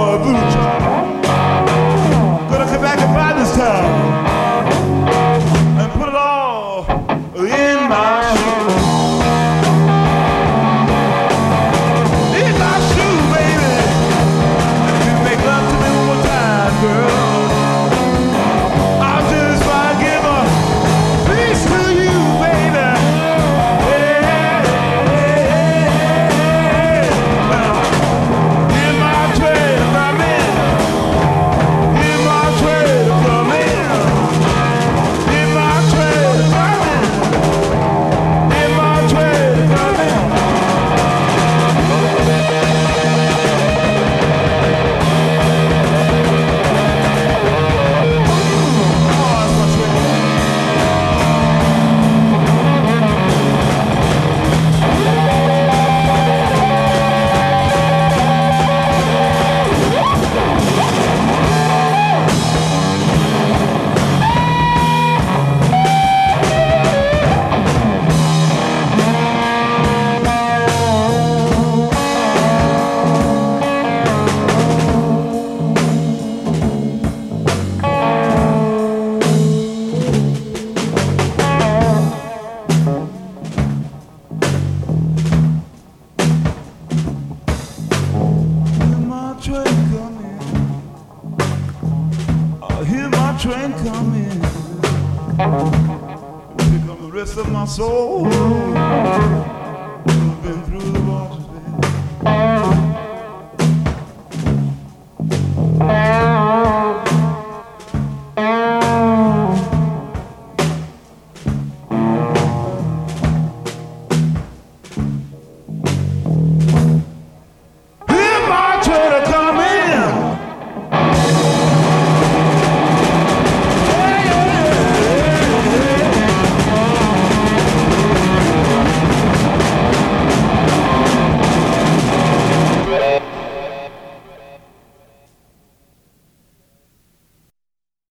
Boa, Bruxa. train coming. Here come the rest of my soul. I've been through.